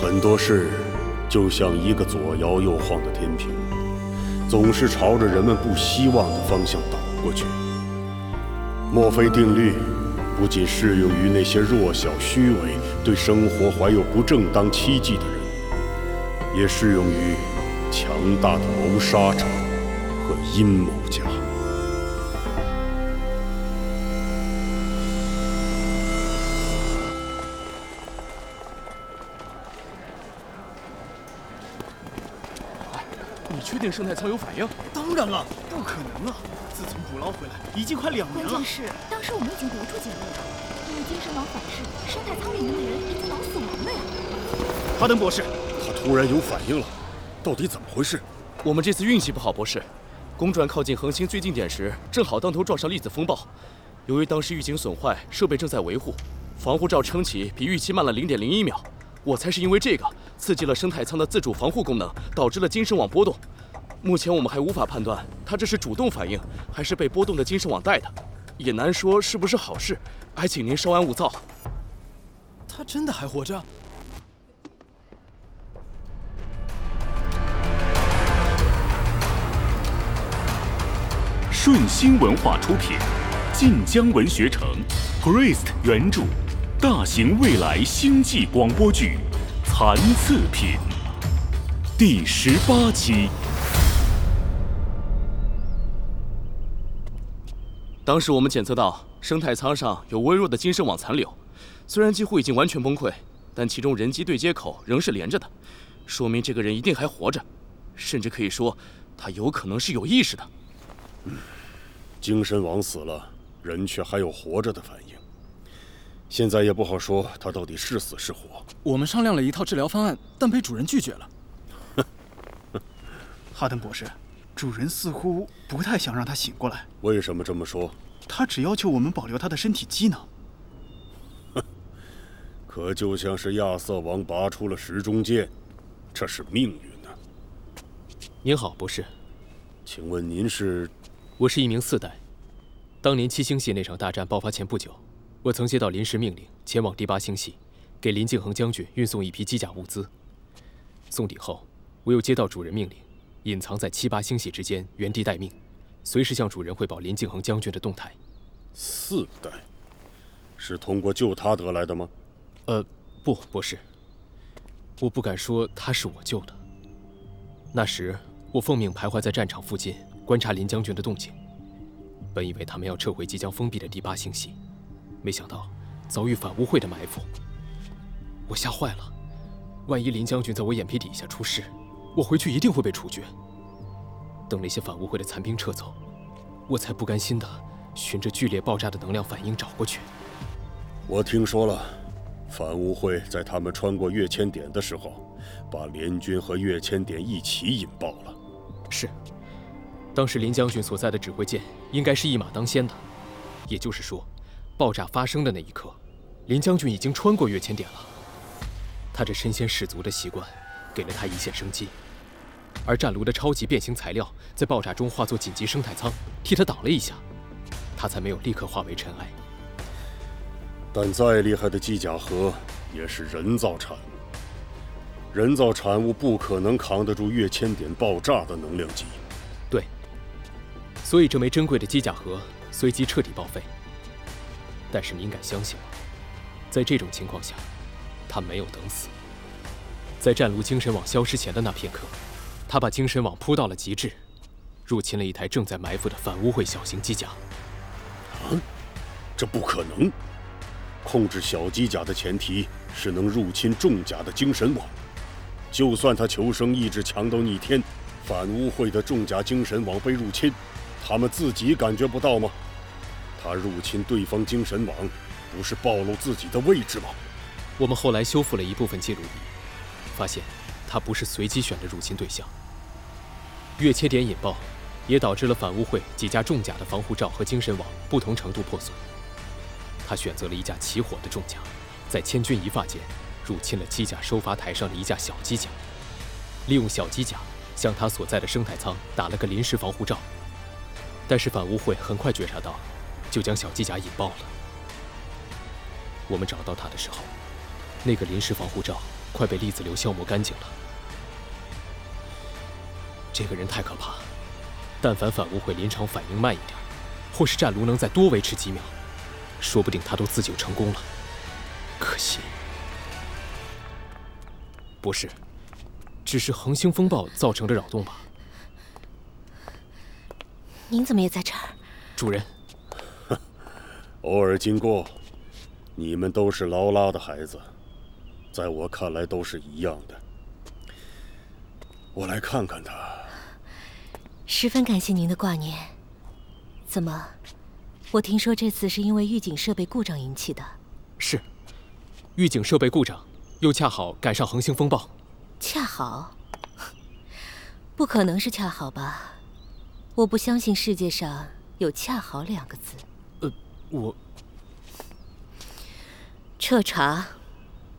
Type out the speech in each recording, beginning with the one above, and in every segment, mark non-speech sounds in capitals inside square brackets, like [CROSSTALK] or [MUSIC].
很多事就像一个左摇右晃的天平，总是朝着人们不希望的方向倒过去。墨菲定律不仅适用于那些弱小、虚伪、对生活怀有不正当期冀的人，也适用于强大的谋杀者和阴谋家。确定生态舱有反应？当然了，不可能啊！自从捕捞回来，已经快两年了。关键是，当时我们已经得出结论了，因为精神网反噬，生态舱里面的人已经脑死亡了呀。哈登博士，他突然有反应了，到底怎么回事？我们这次运气不好，博士。公转靠近恒星最近点时，正好当头撞上粒子风暴。由于当时预警损坏，设备正在维护，防护罩撑起比预期慢了零点零一秒。我猜是因为这个刺激了生态舱的自主防护功能，导致了精神网波动。目前我们还无法判断他这是主动反应，还是被波动的精神网带的，也难说是不是好事。还请您稍安勿躁。他真的还活着？顺心文化出品，晋江文学城，Priest 原著，大型未来星际广播剧《残次品》第十八期。当时我们检测到生态舱上有微弱的精神网残留，虽然几乎已经完全崩溃，但其中人机对接口仍是连着的，说明这个人一定还活着，甚至可以说，他有可能是有意识的。精神网死了，人却还有活着的反应。现在也不好说他到底是死是活。我们商量了一套治疗方案，但被主人拒绝了。[LAUGHS] [LAUGHS] 哈登博士，主人似乎不太想让他醒过来。为什么这么说？他只要求我们保留他的身体机能。[LAUGHS] 可就像是亚瑟王拔出了时钟剑，这是命运啊！您好，博士。请问您是？我是一名四代。当年七星系那场大战爆发前不久，我曾接到临时命令，前往第八星系，给林敬恒将军运送一批机甲物资。送抵后，我又接到主人命令，隐藏在七八星系之间，原地待命，随时向主人汇报林敬恒将军的动态。四代，是通过救他得来的吗？呃，不，不是。我不敢说他是我救的。那时我奉命徘徊在战场附近。观察林将军的动静，本以为他们要撤回即将封闭的第八星系，没想到遭遇反污会的埋伏，我吓坏了。万一林将军在我眼皮底下出事，我回去一定会被处决。等那些反污会的残兵撤走，我才不甘心的循着剧烈爆炸的能量反应找过去。我听说了，反污会在他们穿过跃迁点的时候，把联军和跃迁点一起引爆了。是。当时林将军所在的指挥舰应该是一马当先的，也就是说，爆炸发生的那一刻，林将军已经穿过跃迁点了。他这身先士卒的习惯，给了他一线生机。而战炉的超级变形材料在爆炸中化作紧急生态舱，替他挡了一下，他才没有立刻化为尘埃。但再厉害的机甲核也是人造产物，人造产物不可能扛得住跃迁点爆炸的能量级。对。所以，这枚珍贵的机甲核随即彻底报废。但是，您敢相信吗？在这种情况下，他没有等死。在战炉精神网消失前的那片刻，他把精神网铺到了极致，入侵了一台正在埋伏的反污秽小型机甲。啊，这不可能！控制小机甲的前提是能入侵重甲的精神网。就算他求生意志强到逆天，反污秽的重甲精神网被入侵。他们自己感觉不到吗？他入侵对方精神网，不是暴露自己的位置吗？我们后来修复了一部分记录仪，发现他不是随机选的入侵对象。跃切点引爆，也导致了反污会几架重甲的防护罩和精神网不同程度破损。他选择了一架起火的重甲，在千钧一发间入侵了机甲收发台上的一架小机甲，利用小机甲向他所在的生态舱打了个临时防护罩。但是反污会很快觉察到，就将小机甲引爆了。我们找到他的时候，那个临时防护罩快被粒子流消磨干净了。这个人太可怕，但凡反物会临场反应慢一点，或是战炉能再多维持几秒，说不定他都自救成功了。可惜，不是，只是恒星风暴造成的扰动吧？您怎么也在这儿？主人，偶尔经过，你们都是劳拉的孩子，在我看来都是一样的。我来看看他。十分感谢您的挂念。怎么？我听说这次是因为预警设备故障引起的。是，预警设备故障，又恰好赶上恒星风暴。恰好？不可能是恰好吧？我不相信世界上有“恰好”两个字。呃，我彻查，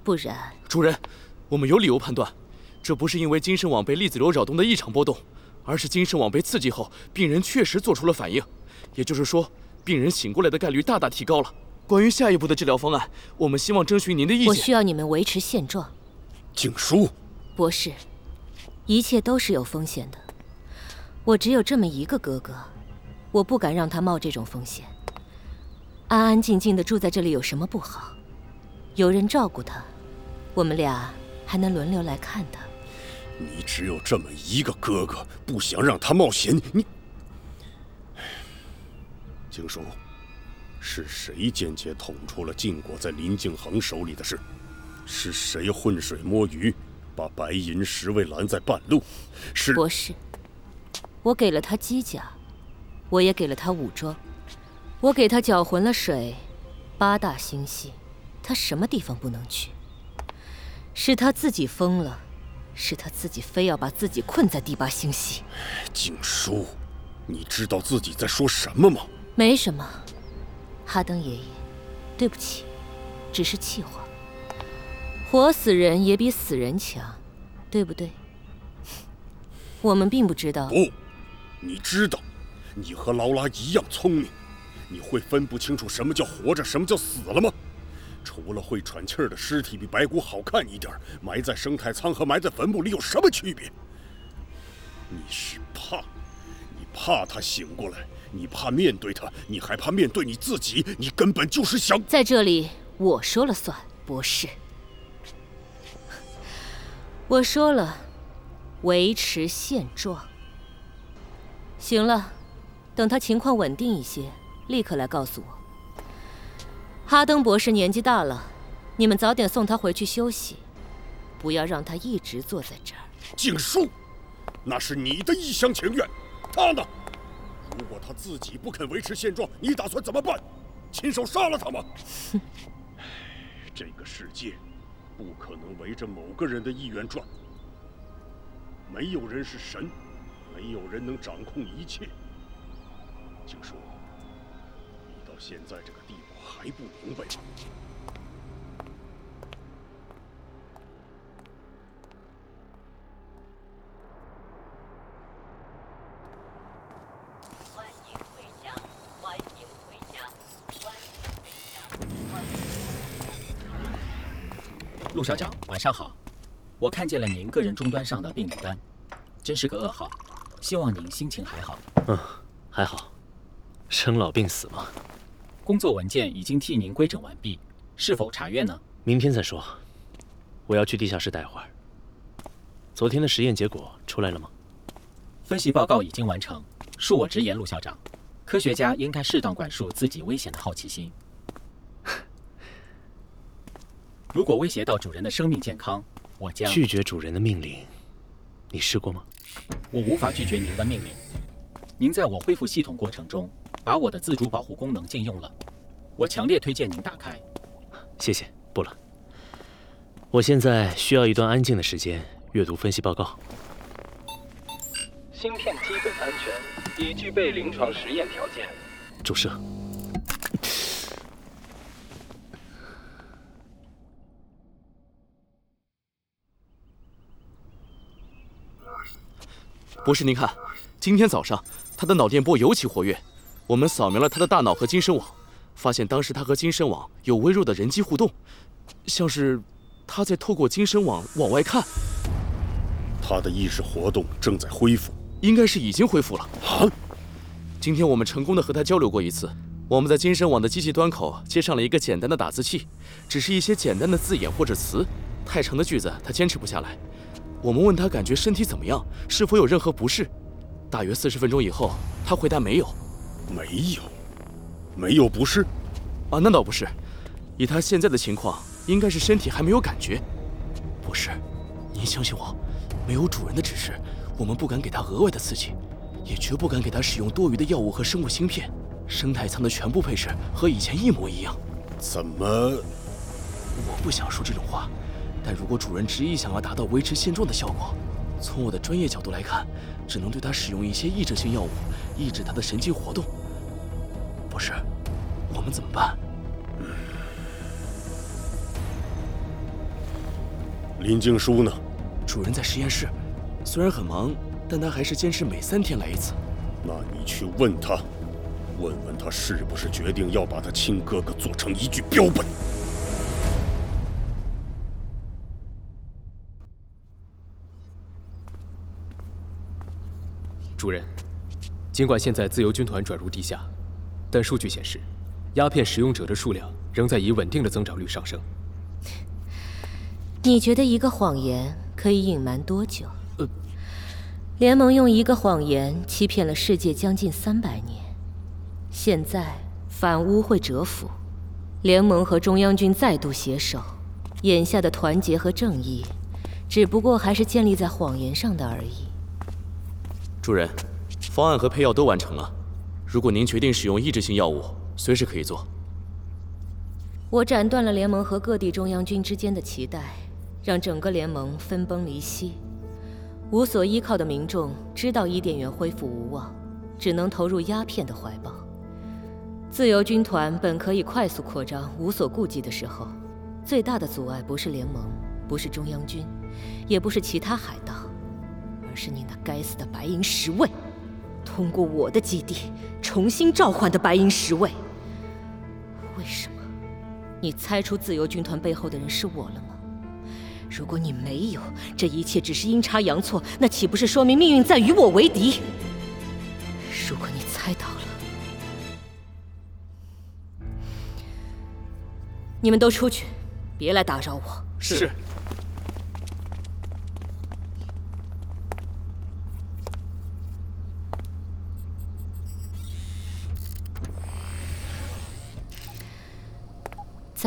不然。主人，我们有理由判断，这不是因为精神网被粒子流扰动的异常波动，而是精神网被刺激后，病人确实做出了反应。也就是说，病人醒过来的概率大大提高了。关于下一步的治疗方案，我们希望征询您的意见。我需要你们维持现状。静书，博士，一切都是有风险的。我只有这么一个哥哥，我不敢让他冒这种风险。安安静静的住在这里有什么不好？有人照顾他，我们俩还能轮流来看他。你只有这么一个哥哥，不想让他冒险，你……静书，是谁间接捅出了晋国在林敬恒手里的事？是谁浑水摸鱼，把白银十位拦在半路？是博士。我给了他机甲，我也给了他武装，我给他搅浑了水，八大星系，他什么地方不能去？是他自己疯了，是他自己非要把自己困在第八星系。静叔，你知道自己在说什么吗？没什么，哈登爷爷，对不起，只是气话。活死人也比死人强，对不对？[LAUGHS] 我们并不知道。不。你知道，你和劳拉一样聪明，你会分不清楚什么叫活着，什么叫死了吗？除了会喘气儿的尸体比白骨好看一点，埋在生态舱和埋在坟墓里有什么区别？你是怕，你怕他醒过来，你怕面对他，你还怕面对你自己，你根本就是想在这里我说了算，博士。我说了，维持现状。行了，等他情况稳定一些，立刻来告诉我。哈登博士年纪大了，你们早点送他回去休息，不要让他一直坐在这儿。静书，那是你的一厢情愿，他呢？如果他自己不肯维持现状，你打算怎么办？亲手杀了他吗？哼！[LAUGHS] 这个世界不可能围着某个人的意愿转，没有人是神。没有人能掌控一切。静书，你到现在这个地步还不明白吗？陆校长，晚上好。我看见了您个人终端上的病历单，真是个噩耗。希望您心情还好。嗯，还好。生老病死嘛。工作文件已经替您规整完毕，是否查阅呢？明天再说。我要去地下室待会儿。昨天的实验结果出来了吗？分析报告已经完成。恕我直言，陆校长，科学家应该适当管束自己危险的好奇心。[LAUGHS] 如果威胁到主人的生命健康，我将拒绝主人的命令。你试过吗？我无法拒绝您的命令。您在我恢复系统过程中，把我的自主保护功能禁用了。我强烈推荐您打开。谢谢，不了。我现在需要一段安静的时间阅读分析报告。芯片基本安全，已具备临床实验条件。注射。博士，您看，今天早上他的脑电波尤其活跃。我们扫描了他的大脑和精神网，发现当时他和精神网有微弱的人机互动，像是他在透过精神网往外看。他的意识活动正在恢复，应该是已经恢复了。啊！今天我们成功的和他交流过一次。我们在精神网的机器端口接上了一个简单的打字器，只是一些简单的字眼或者词，太长的句子他坚持不下来。我们问他感觉身体怎么样，是否有任何不适。大约四十分钟以后，他回答没有，没有，没有不是。啊，那倒不是。以他现在的情况，应该是身体还没有感觉。不是，您相信我，没有主人的指示，我们不敢给他额外的刺激，也绝不敢给他使用多余的药物和生物芯片。生态舱的全部配置和以前一模一样，怎么？我不想说这种话，但如果主人执意想要达到维持现状的效果，从我的专业角度来看，只能对他使用一些抑制性药物，抑制他的神经活动。不是，我们怎么办？林静书呢？主人在实验室，虽然很忙，但他还是坚持每三天来一次。那你去问他。问问他是不是决定要把他亲哥哥做成一具标本？主任，尽管现在自由军团转入地下，但数据显示，鸦片使用者的数量仍在以稳定的增长率上升。你觉得一个谎言可以隐瞒多久？呃，联盟用一个谎言欺骗了世界将近三百年。现在反乌会蛰伏，联盟和中央军再度携手，眼下的团结和正义，只不过还是建立在谎言上的而已。主人，方案和配药都完成了，如果您决定使用抑制性药物，随时可以做。我斩断了联盟和各地中央军之间的脐带，让整个联盟分崩离析，无所依靠的民众知道伊甸园恢复无望，只能投入鸦片的怀抱。自由军团本可以快速扩张、无所顾忌的时候，最大的阻碍不是联盟，不是中央军，也不是其他海盗，是你那该死的白银十卫，通过我的基地重新召唤的白银十卫。为什么？你猜出自由军团背后的人是我了吗？如果你没有，这一切只是阴差阳错，那岂不是说明命运在与我为敌？如果你猜到了。你们都出去，别来打扰我。是。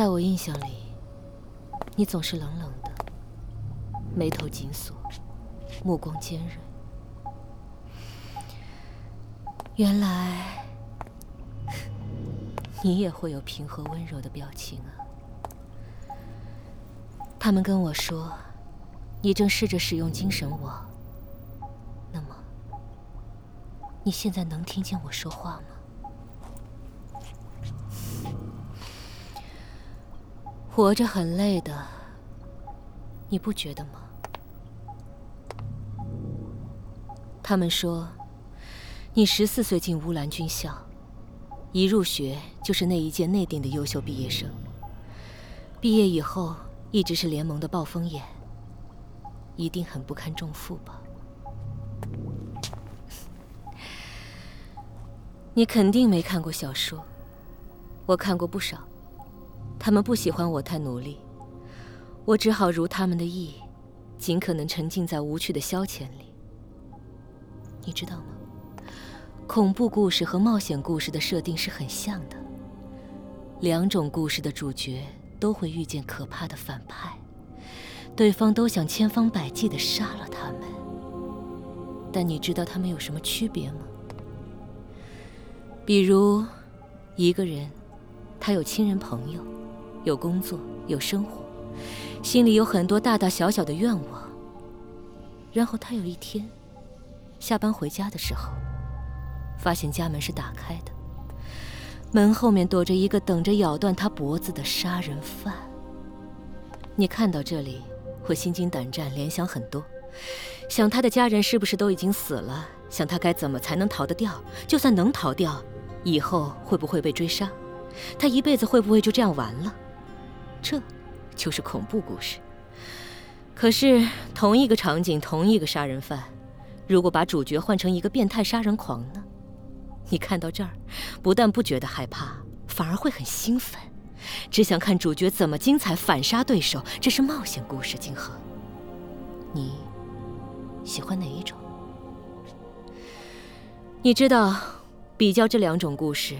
在我印象里，你总是冷冷的，眉头紧锁，目光尖锐。原来，[LAUGHS] 你也会有平和温柔的表情啊。他们跟我说，你正试着使用精神网。那么，你现在能听见我说话吗？活着很累的，你不觉得吗？他们说，你十四岁进乌兰军校，一入学就是那一届内定的优秀毕业生。毕业以后。一直是联盟的暴风眼，一定很不堪重负吧？[LAUGHS] 你肯定没看过小说，我看过不少。他们不喜欢我太努力，我只好如他们的意，尽可能沉浸在无趣的消遣里。你知道吗？恐怖故事和冒险故事的设定是很像的，两种故事的主角。都会遇见可怕的反派，对方都想千方百计地杀了他们。但你知道他们有什么区别吗？比如，一个人，他有亲人朋友，有工作，有生活，心里有很多大大小小的愿望。然后他有一天，下班回家的时候，发现家门是打开的。门后面躲着一个等着咬断他脖子的杀人犯。你看到这里会心惊胆战，联想很多，想他的家人是不是都已经死了？想他该怎么才能逃得掉？就算能逃掉，以后会不会被追杀？他一辈子会不会就这样完了？这，就是恐怖故事。可是同一个场景，同一个杀人犯，如果把主角换成一个变态杀人狂呢？你看到这儿，不但不觉得害怕，反而会很兴奋，只想看主角怎么精彩反杀对手。这是冒险故事，金河。你喜欢哪一种？你知道，比较这两种故事，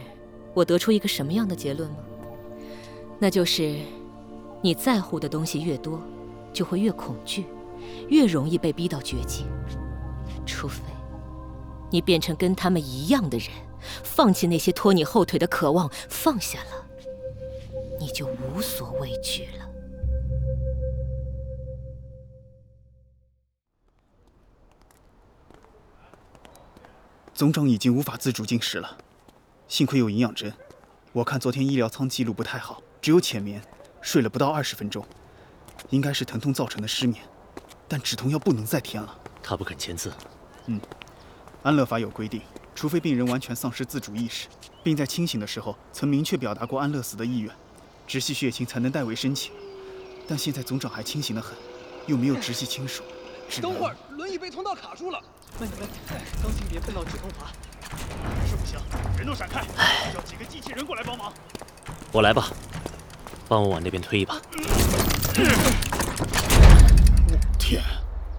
我得出一个什么样的结论吗？那就是，你在乎的东西越多，就会越恐惧，越容易被逼到绝境。除非，你变成跟他们一样的人，放弃那些拖你后腿的渴望，放下了，你就无所畏惧了。总长已经无法自主进食了，幸亏有营养针。我看昨天医疗舱记录不太好，只有浅眠，睡了不到二十分钟，应该是疼痛造成的失眠。但止痛药不能再添了。他不肯签字。嗯，安乐法有规定，除非病人完全丧失自主意识，并在清醒的时候曾明确表达过安乐死的意愿，直系血亲才能代为申请。但现在总长还清醒得很，又没有直系亲属，等会儿，轮椅被通道卡住了。慢点，慢点，当心别碰到止痛阀。还是不行，人都闪开，叫几个机器人过来帮忙。我来吧，帮我往那边推一把。我天，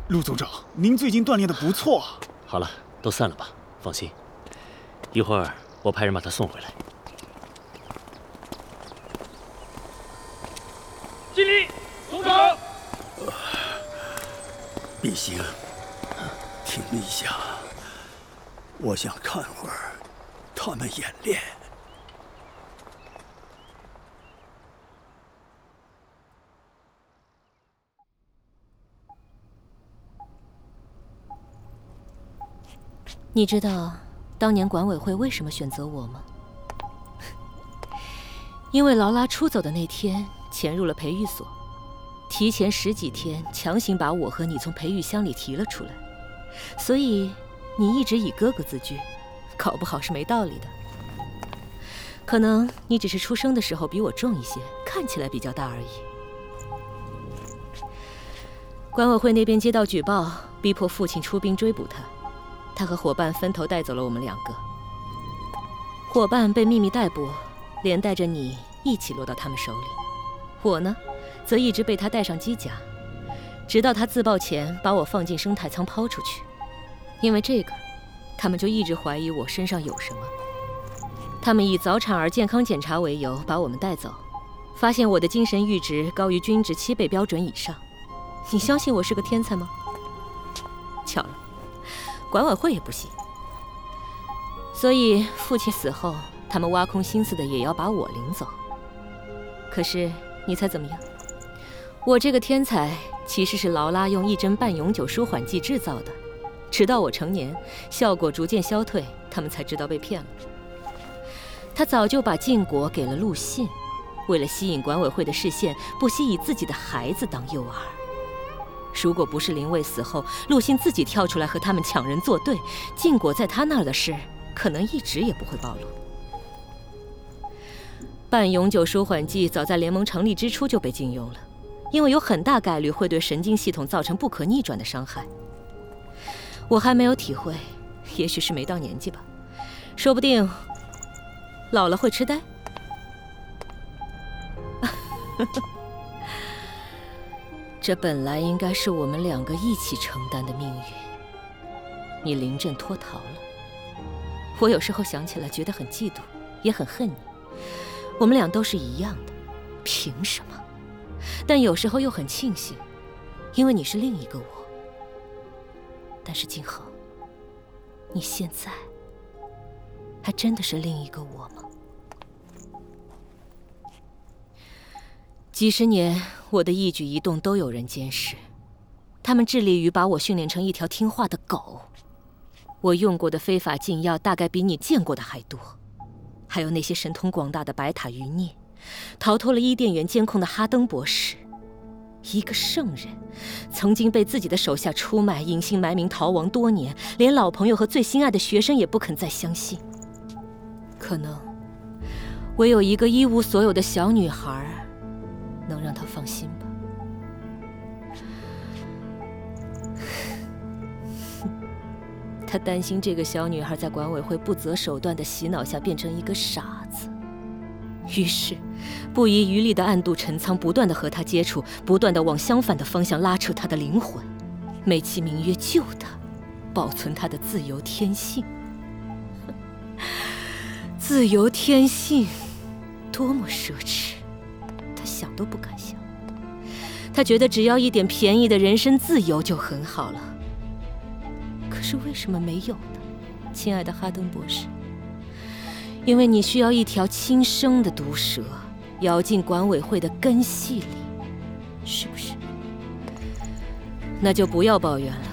陆总长，您最近锻炼的不错啊。好了，都散了吧，放心，一会儿我派人把他送回来。敬礼，总长。必行。停一下，我想看会儿他们演练。你知道当年管委会为什么选择我吗？[LAUGHS] 因为劳拉出走的那天潜入了培育所，提前十几天强行把我和你从培育箱里提了出来。所以，你一直以哥哥自居，搞不好是没道理的。可能你只是出生的时候比我重一些，看起来比较大而已。管委会那边接到举报，逼迫父亲出兵追捕他，他和伙伴分头带走了我们两个。伙伴被秘密逮捕，连带着你一起落到他们手里。我呢，则一直被他带上机甲。直到他自爆前把我放进生态舱抛出去，因为这个，他们就一直怀疑我身上有什么。他们以早产儿健康检查为由把我们带走，发现我的精神阈值高于均值七倍标准以上。你相信我是个天才吗？巧了，管委会也不行。所以父亲死后，他们挖空心思的也要把我领走。可是你猜怎么样？我这个天才。其实是劳拉用一针半永久舒缓剂制造的，直到我成年，效果逐渐消退，他们才知道被骗了。他早就把禁果给了陆信，为了吸引管委会的视线，不惜以自己的孩子当诱饵。如果不是林卫死后，陆信自己跳出来和他们抢人作对，禁果在他那儿的事，可能一直也不会暴露。半永久舒缓剂早在联盟成立之初就被禁用了。因为有很大概率会对神经系统造成不可逆转的伤害，我还没有体会，也许是没到年纪吧，说不定老了会痴呆。这本来应该是我们两个一起承担的命运，你临阵脱逃了。我有时候想起来觉得很嫉妒，也很恨你。我们俩都是一样的，凭什么？但有时候又很庆幸，因为你是另一个我。但是静恒，你现在还真的是另一个我吗？几十年，我的一举一动都有人监视，他们致力于把我训练成一条听话的狗。我用过的非法禁药大概比你见过的还多，还有那些神通广大的白塔余孽。逃脱了伊甸园监控的哈登博士，一个圣人，曾经被自己的手下出卖，隐姓埋名逃亡多年，连老朋友和最心爱的学生也不肯再相信。可能，唯有一个一无所有的小女孩，能让他放心吧。[LAUGHS] 他担心这个小女孩在管委会不择手段的洗脑下变成一个傻子。于是不遗余力的暗度陈仓不断的和他接触不断的往相反的方向拉扯他的灵魂。美其名曰救他保存他的自由天性。[LAUGHS] 自由天性多么奢侈。想都不敢想。他觉得只要一点便宜的人身自由就很好了。可是为什么没有呢，亲爱的哈登博士？因为你需要一条亲生的毒蛇，咬进管委会的根系里，是不是？那就不要抱怨了。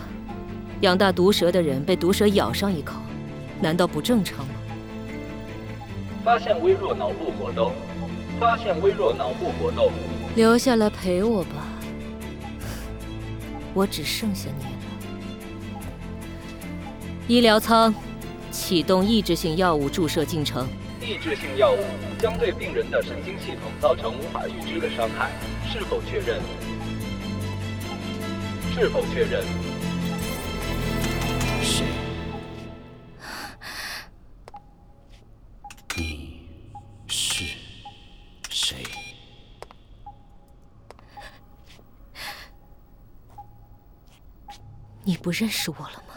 养大毒蛇的人被毒蛇咬上一口，难道不正常吗？发现微弱脑部活动，发现微弱脑部活动。留下来陪我吧，我只剩下你了。医疗舱，启动抑制性药物注射进程。抑制性药物将对病人的神经系统造成无法预知的伤害，是否确认？是否确认？你不认识我了吗？